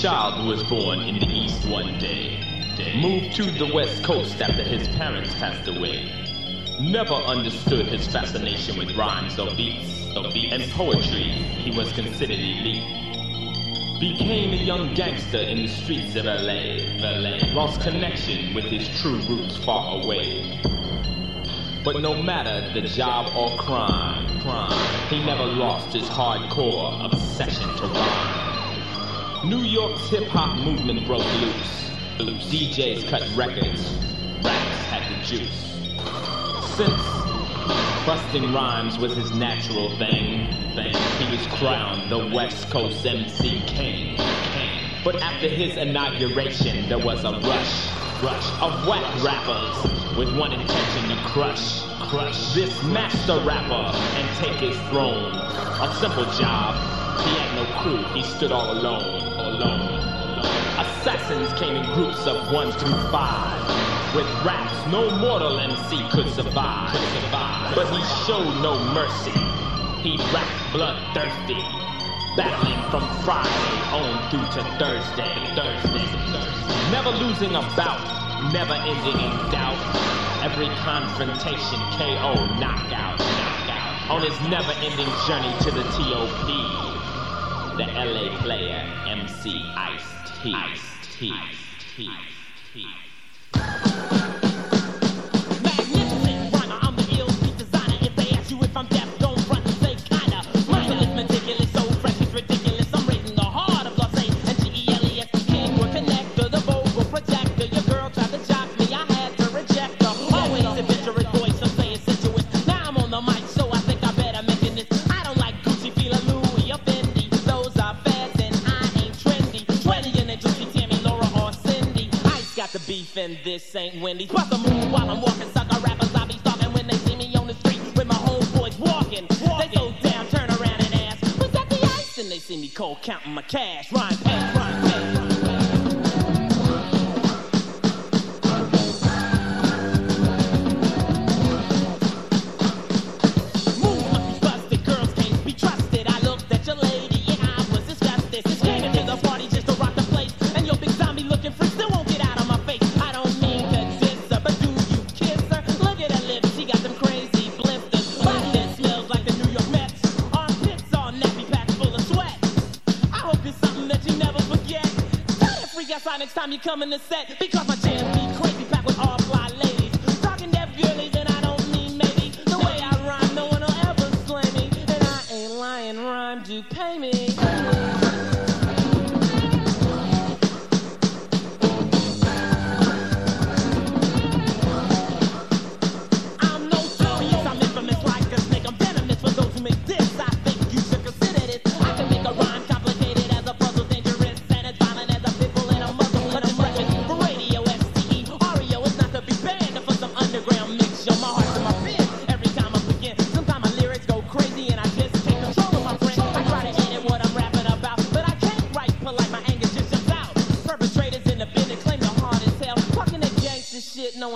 Child was born in the East one day. Moved to the West Coast after his parents passed away. Never understood his fascination with rhymes or beats, or beats and poetry. He was considered elite. Became a young gangster in the streets of LA. LA. Lost connection with his true roots far away. But no matter the job or crime, crime, he never lost his hardcore obsession to rhyme. New York's hip hop movement broke loose. DJs cut records, raps had the juice. Since busting rhymes was his natural thing, thing, he was crowned the West Coast MC King. King. But after his inauguration, there was a rush, rush of whack rappers with one intention to crush, crush this master rapper and take his throne. A simple job. He had no crew. He stood all alone, alone. Assassins came in groups of one through five. With raps, no mortal MC could survive. But he showed no mercy. He rapped bloodthirsty, battling from Friday on through to Thursday, Thursday, Thursday. Never losing a bout, never ending in doubt. Every confrontation, KO, knockout, knockout. On his never-ending journey to the TOP, the LA player, MC Ice-T. Ice-T. Ice-T. Ice-T. Magnificent this ain't Wendy's. Bust a move while I'm walking, sucker rappers. I be stalking when they see me on the street with my homeboys walking. They go down, turn around and ask, was that the ice? And they see me cold counting my cash. Rhyme time you come in the set, because my jam be crazy packed with all fly ladies. Talking deaf girlies and I don't mean maybe. The way I rhyme, no one will ever slay me. And I ain't lying, rhyme do pay me.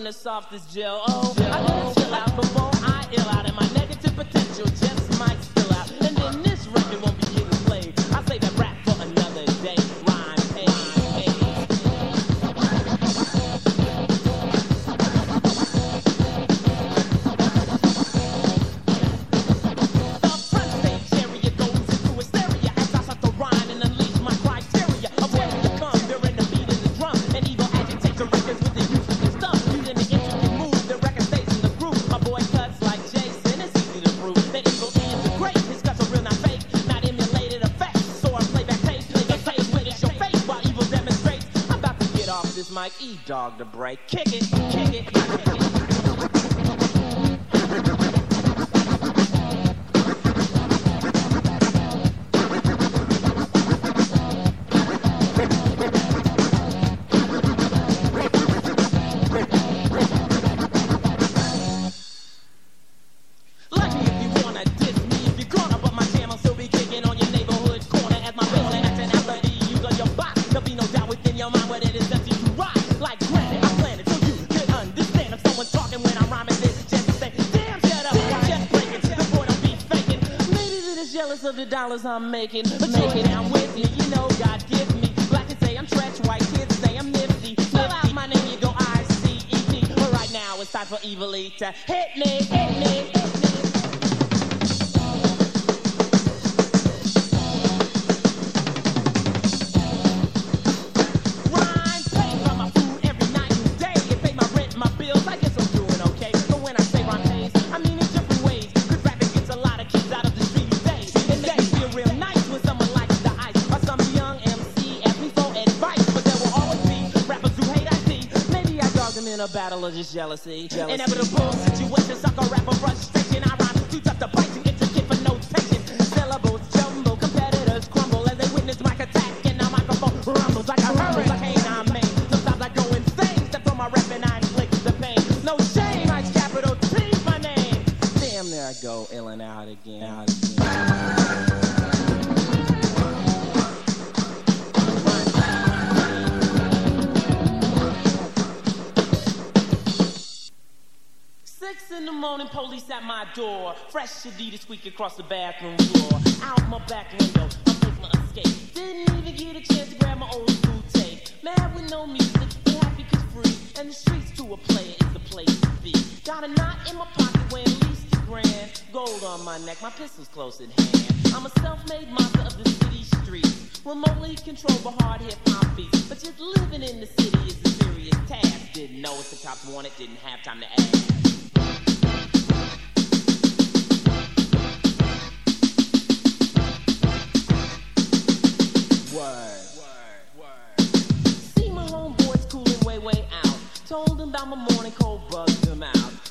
Knowing the softest gel. Oh, I gotta chill out before I ill out, and my negative potential just dog to break. Kick it, kick it, kick it. the dollars I'm making. But make it, I'm with me. You know God give me. Black kids say I'm trash, white kids say I'm nifty. Spell out my name, you go I-C-E-T. But right now it's time for Evil to Hit me, hit me, hit me. Them in a battle of just jealousy. Inevitable situation, sucker rapper frustration. I rhyme too tough to bite In the morning, police at my door. Fresh Adidas squeak across the bathroom floor. Out my back window, I make my escape. Didn't even get a chance to grab my old school tape. Mad with no music, be happy cause free. And the streets to a player is the place to be. Got a knot in my pocket at least a grand. Gold on my neck, my pistol's close at hand. I'm a self-made monster of the city streets. Remotely controlled by hard hip hop beats. But just living in the city is a serious task. Didn't know what the cops wanted, didn't have time to ask. See my homeboys cooling way, way out. Told them about my morning cold, bugged them out.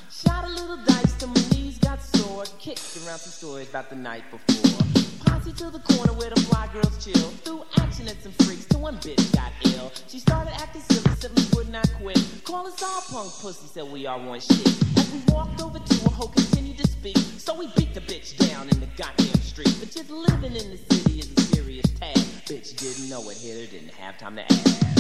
A little dice till my knees got sore. Kicked around some stories about the night before. Posse to the corner where the fly girls chill. Threw action at some freaks till one bitch got ill. She started acting silly, we would not quit. Call us all punk pussy, said we all want shit. As we walked over to her, Ho continued to speak. So we beat the bitch down in the goddamn street. But just living in the city is a serious task. Bitch didn't know it, hit her, didn't have time to ask.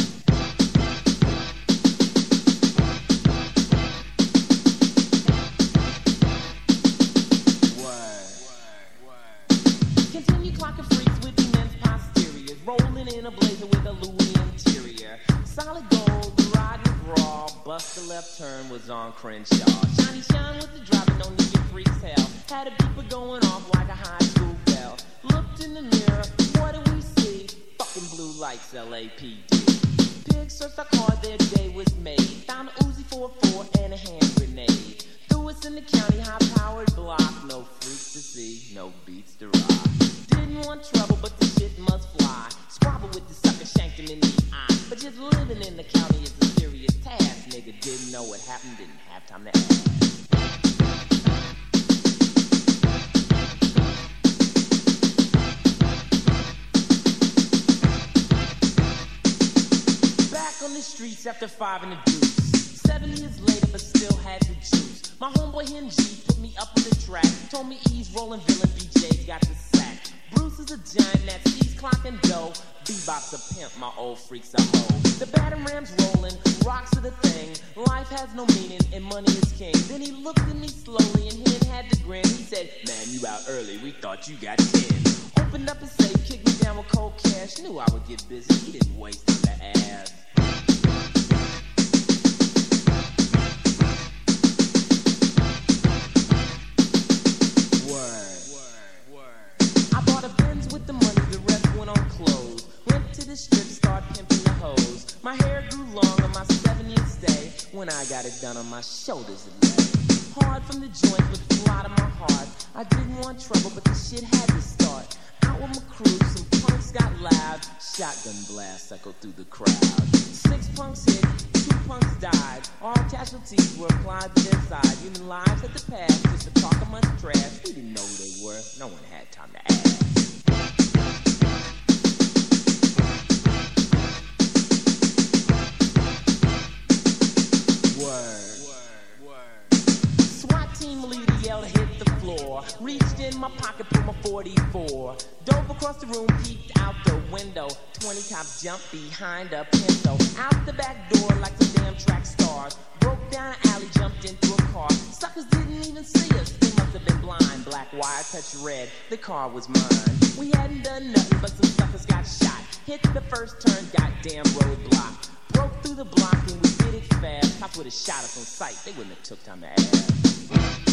Continue clocking freaks with immense posteriors. Rolling in a blazer with a Louis interior. Solid gold, was raw. Bust the left turn was on Crenshaw. Shiny shine with the driver, no need to freaks hell. Had a beeper going off like a high school bell. Looked in the mirror, what do we see? Fucking blue lights, LAPD. Pigs searched our car, their day was made. Found a Uzi 44 and a hand grenade. Us in the county high-powered block. No freaks to see, no beats to rock. Didn't want trouble, but the shit must fly. Squabble with the sucker, shanked him in the eye. But just living in the county is a serious task. Nigga didn't know what happened, didn't have time to ask. Back on the streets after five in the deuce. Seven years later, but still had the juice. My homeboy Hen G put me up on the track. Told me ease rolling villain, BJ's got the sack. Bruce is a giant that's sees clock and dough. Bebop's a pimp, my old freak's a hoe. The battering rams rolling, rocks are the thing. Life has no meaning and money is king. Then he looked at me slowly and Hen had to grin. He said, Man, you out early, we thought you got 10. Opened up his safe, kicked me down with cold cash. Knew I would get busy, he didn't waste the ass. When I got it done on my shoulders. Hard from the joint with a lot of my heart. I didn't want trouble, but the shit had to start. Out with my crew, some punks got loud. Shotgun blast echoed through the crowd. Six punks hit, two punks died. All casualties were applied to their side. Human lives had to pass just to talk a much trash. We didn't know who they were. No one had time to ask. My pocket, pulled my 44. Dove across the room, peeked out the window. 20 cops jumped behind a pinto. Out the back door like some damn track stars. Broke down an alley, jumped into a car. Suckers didn't even see us. They must have been blind. Black wire touched red. The car was mine. We hadn't done nothing, but some suckers got shot. Hit the first turn, goddamn roadblock. Broke through the block and we did it fast. Cops would have shot us on sight. They wouldn't have took time to ask.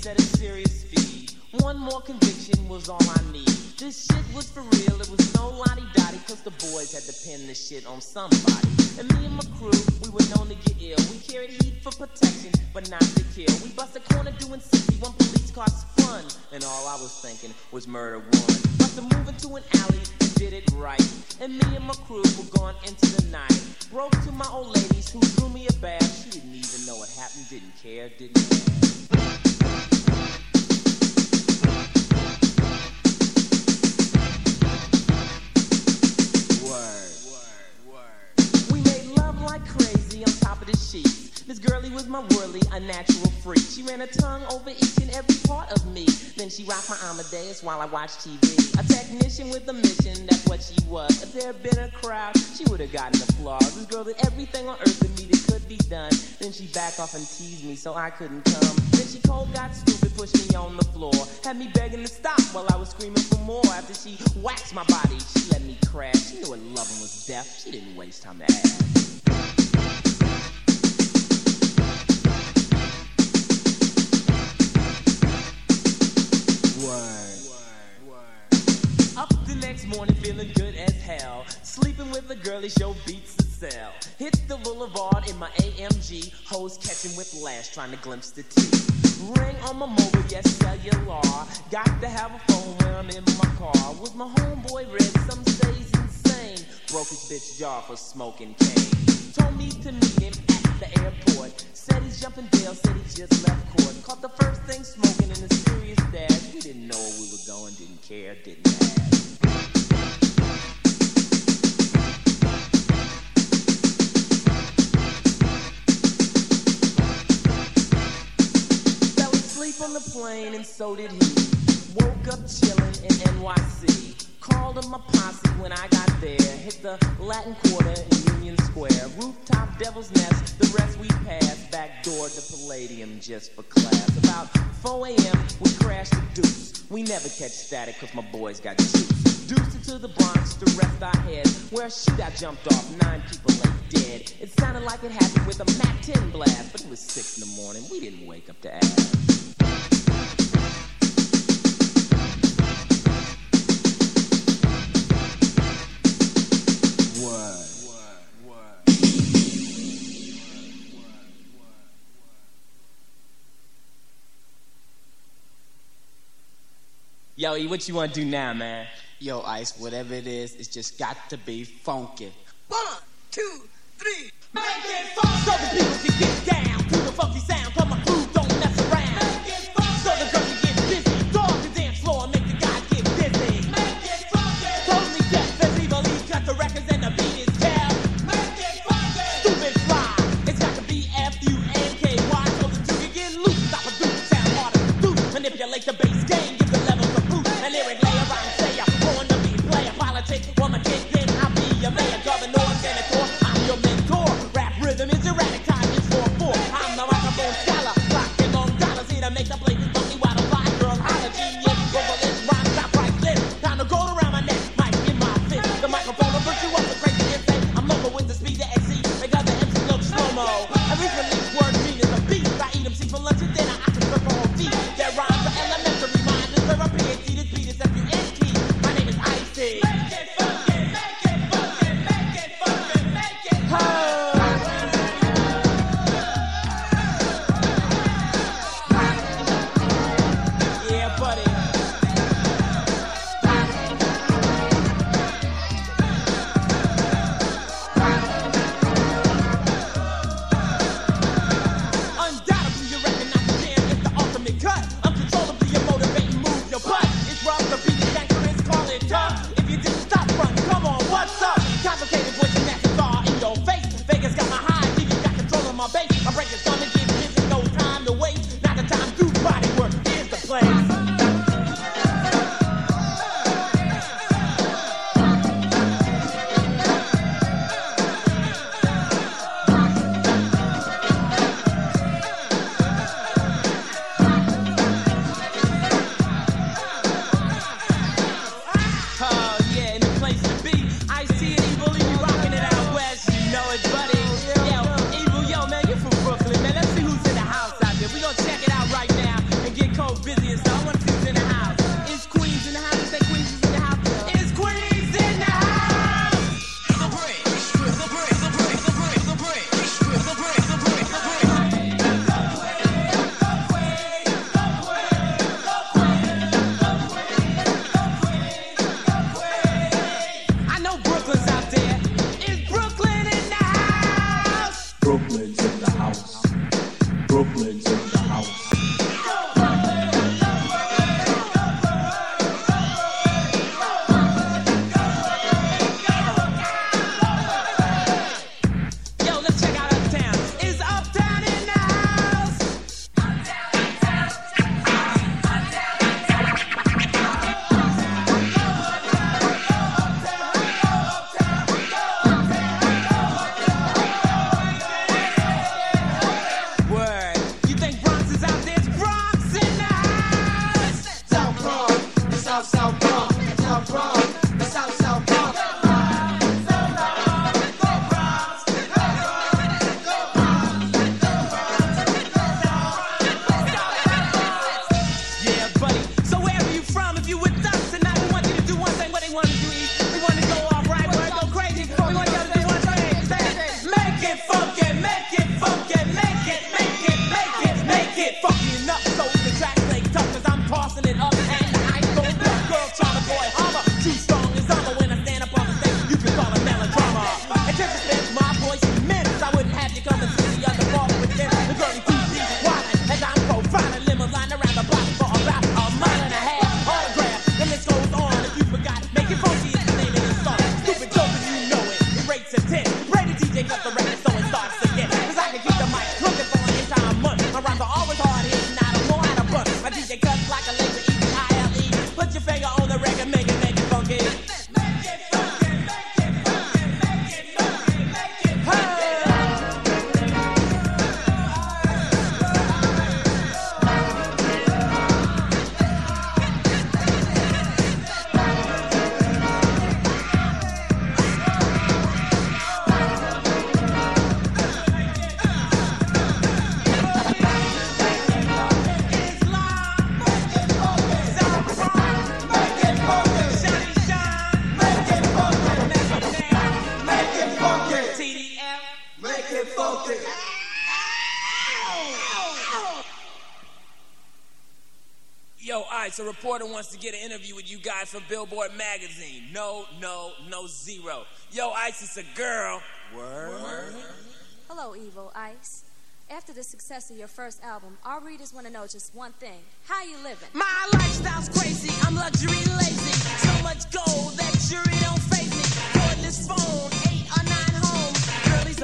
Chase at a serious speed. One more conviction was all I need. This shit was for real, it was no lottie dottie, cause the boys had to pin this shit on somebody. And me and my crew, we were known to get ill. We carried heat for protection, but not to kill. We bust a corner doing 60, one police car spun. And all I was thinking was murder one. Must have moved into an alley and did it right. And me and my crew were gone into the night. Broke to my old ladies who threw me a bath. She didn't even know what happened, didn't care, didn't care. Like crazy on top of the sheets. This girlie was my whirly, a natural freak. She ran her tongue over each and every part of me. Then she rocked my Amadeus while I watched TV. A technician with a mission, that's what she was. If there had been a crowd, she would have gotten applause. This girl did everything on earth to me that could be done. Then she backed off and teased me so I couldn't come. Then she cold got stupid, pushed me on the floor. Had me begging to stop while I was screaming for more. After she waxed my body, she let me crash. She knew her loving was deaf. She didn't waste time to ask. Morning feeling good as hell. Sleeping with a girlie show beats the cell. Hit the boulevard in my AMG. Hoes catching whiplash trying to glimpse the T. Ring on my mobile, yes, cellular. Got to have a phone when I'm in my car. With my homeboy Red, some say he's insane. Broke his bitch jaw for smoking cane. Told me to meet him at the airport. Said he's jumping bail, said he just left court. Caught the first thing smoking in a serious dash. We didn't know where we were going, didn't care, didn't ask. On the plane and so did he. Woke up chillin' in NYC. Called up my posse when I got there. Hit the Latin Quarter in Union Square. Rooftop Devil's Nest, the rest we passed. Back door to Palladium just for class. About 4 a.m., we crashed the deuce. We never catch static cause my boys got juice. Deuced it to the Bronx to rest our heads. Where a shootout jumped off, nine people lay dead. It sounded like it happened with a Mac 10 blast, but it was 6 in the morning. We didn't wake up to ask. Yo, E, what you want to do now, man? Yo, Ice, whatever it is, it's just got to be funky. One, two, three. Make it fun so the people can get Yo, all right, so reporter wants to get an interview with you guys from Billboard Magazine. No, no, no, zero. Yo, Ice, it's a girl. Word. Word. Hello, Evil Ice. After the success of your first album, our readers want to know just one thing. How you living? My lifestyle's crazy. I'm luxury lazy. So much gold that jury don't faze me. Cordless phone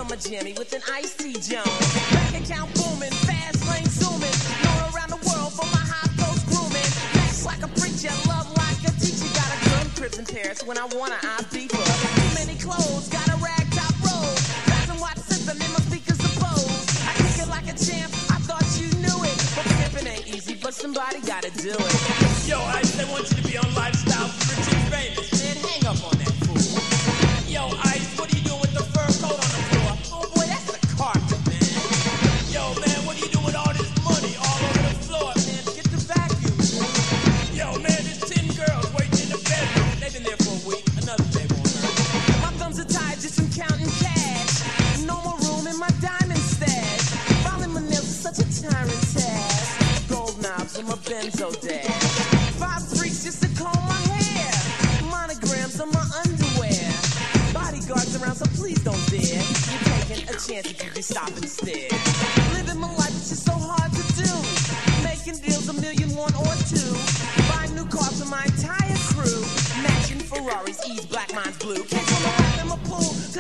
summer jammy with an icy jump. bank account booming, fast lane zooming. Known around the world for my high post grooming. Facts like a preacher, love like a teacher. Got a gun crib in Paris when I wanna, I beat. Too many clothes, got a rag top roll. Thousand watch system in my speakers opposed. I kick it like a champ, I thought you knew it. But pimping ain't easy, but somebody gotta do it. Yo, I, they want you to be on lifestyle for rich and. Five just to comb my hair. Monograms on my underwear. Bodyguards around, so please don't dare. You're taking a chance if you just stop. Living my life is so hard to do. Making deals a million one or two. New cars for my entire crew. Matching Ferraris, E's, black mines, blue. Can't in my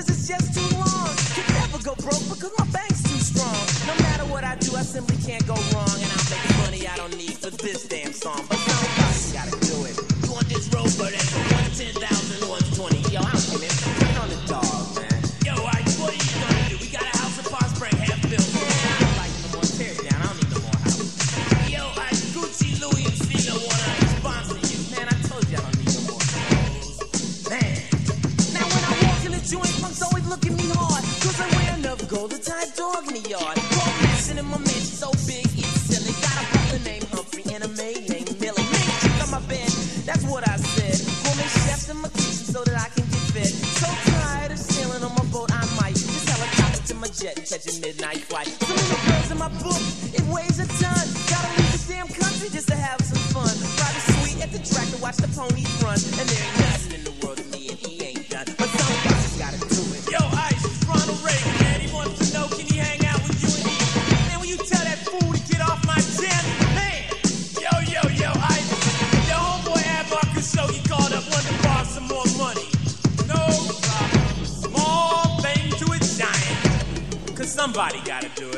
it's just too long. Can never go broke because my bank's too strong. No matter what I do, I simply can't go wrong. Somebody gotta do it.